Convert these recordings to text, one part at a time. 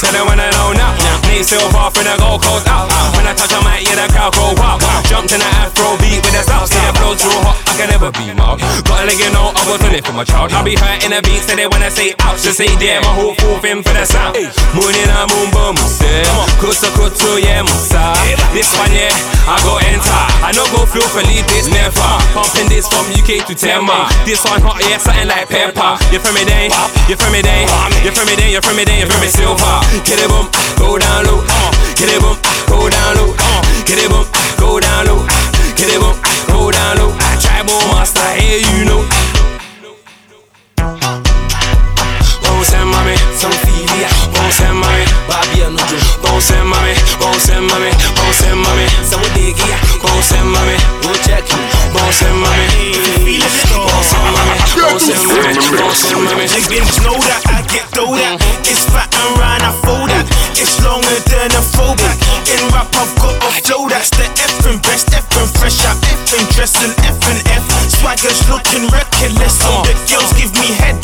Tell them when I know now. Nate Silver from the Gold Coast out. When I touch a mic, yeah, the crowd go wow. Jumped in the Afro beat with the south. See the flow too hot, I can never be Gotta you know I was on it for my child. I'll be hurting the beat, so they when I say ouch, just say damn. My whole full thing for the sound. Moon in a moon boom, say. Kutu kutu, yeah, musa. This one, yeah, I go enter. I know go feel for leave this never. Pumping this from UK to Tema. This one hot, yeah, something like pepper. You from me then? You from me then? You from me then? You from me then? You from me silver? Get it boom, go down low. Get it boom, go down low. And mommy, bounce and mommy, bounce and mommy. Some diggy, bounce and mommy, go check. Bounce and mommy, bounce and mommy, bounce and mommy, bounce and mommy. Niggas know that I get dough that. It's fat and round, I fold that. It's longer than a throwback. In rap, I've got a flow that's the effing best, effing fresh, I effing dressing, effing F. Swaggers looking reckless, so the girls give me head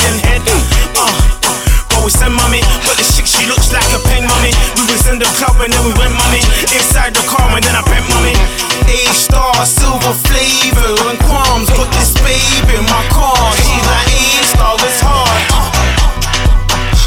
club and then we went mommy. Inside the car and then I bent mommy. A star, silver flavor, and qualms. Got this babe in my car. She's like A star, it's hard.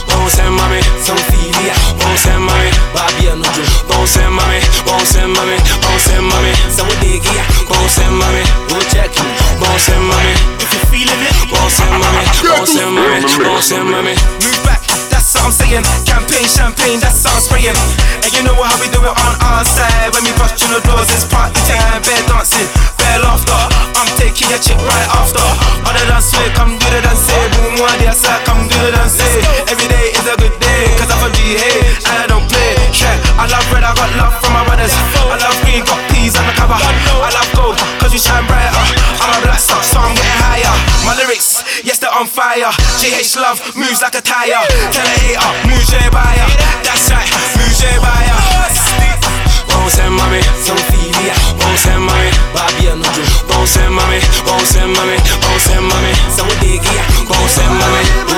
Bounce and mommy, some filia. Bounce and mommy, Bobby and Nujo. Bounce and mommy, bounce and mommy, bounce and mommy. Some diggy, bounce and mommy, go check. Bounce and mommy, if you're feeling it, bounce and mommy, bounce and mommy, bounce and mommy. move back. That's what I'm saying. Campaign, champagne, that's what I'm spraying. And you know how we do it on our side. When we bust through the doors, it's party time. Bear dancing, bear laughter. I'm taking your chick right after. Other than swear, come do the dance. Boom, one day I say, come do the dance. Every day is a good day, cause I'm a G, hey. I don't play. Yeah, I love red, I got love from my brothers. I love green, got peas on the cover. I love gold, cause we shine brighter. I'm a black sock, so I'm getting higher. My lyrics, yes, they're on fire. JH Love moves like a tire. Tell a hater, moves your buyer. That's mommy, bounce and mommy, bounce and mommy. So we dig ya, bounce and mommy.